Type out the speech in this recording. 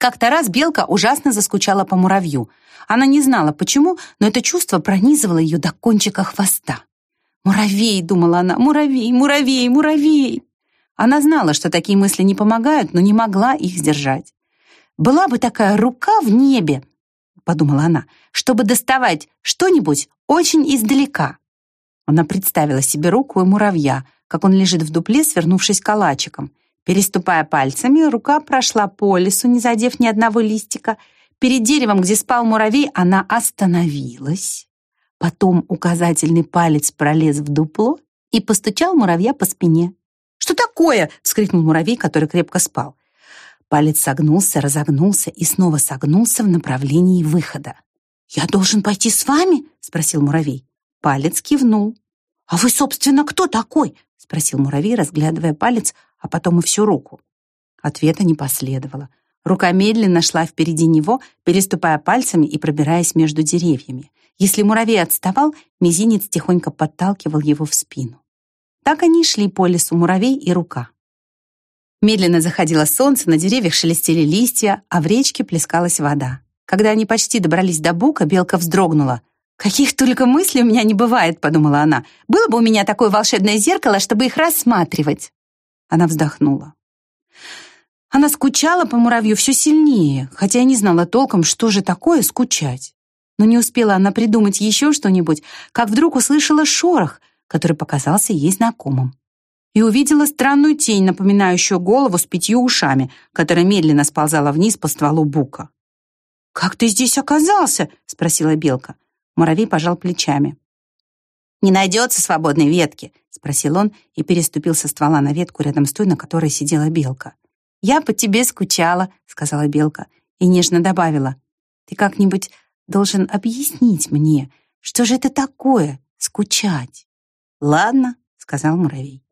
Как-то раз белка ужасно заскучала по муравью. Она не знала, почему, но это чувство пронизывало ее до кончика хвоста. «Муравей!» — думала она. «Муравей! Муравей! Муравей!» Она знала, что такие мысли не помогают, но не могла их сдержать. «Была бы такая рука в небе!» — подумала она, чтобы доставать что-нибудь очень издалека. Она представила себе руку и муравья, как он лежит в дупле, свернувшись калачиком. Переступая пальцами, рука прошла по лесу, не задев ни одного листика. Перед деревом, где спал муравей, она остановилась. Потом указательный палец пролез в дупло и постучал муравья по спине. «Что такое?» — вскрикнул муравей, который крепко спал. Палец согнулся, разогнулся и снова согнулся в направлении выхода. «Я должен пойти с вами?» — спросил муравей. Палец кивнул. «А вы, собственно, кто такой?» — спросил муравей, разглядывая палец, а потом и всю руку. Ответа не последовало. Рука медленно шла впереди него, переступая пальцами и пробираясь между деревьями. Если муравей отставал, мизинец тихонько подталкивал его в спину. Так они шли по лесу, муравей и рука. Медленно заходило солнце, на деревьях шелестели листья, а в речке плескалась вода. Когда они почти добрались до бука, белка вздрогнула. «Каких только мыслей у меня не бывает», — подумала она. «Было бы у меня такое волшебное зеркало, чтобы их рассматривать». Она вздохнула. Она скучала по муравью все сильнее, хотя и не знала толком, что же такое скучать. Но не успела она придумать еще что-нибудь, как вдруг услышала шорох, который показался ей знакомым. И увидела странную тень, напоминающую голову с пятью ушами, которая медленно сползала вниз по стволу бука. «Как ты здесь оказался?» — спросила белка. Муравей пожал плечами. «Не найдется свободной ветки?» — спросил он и переступил со ствола на ветку рядом с той, на которой сидела белка. «Я по тебе скучала», — сказала белка и нежно добавила. «Ты как-нибудь должен объяснить мне, что же это такое — скучать?» «Ладно», — сказал муравей.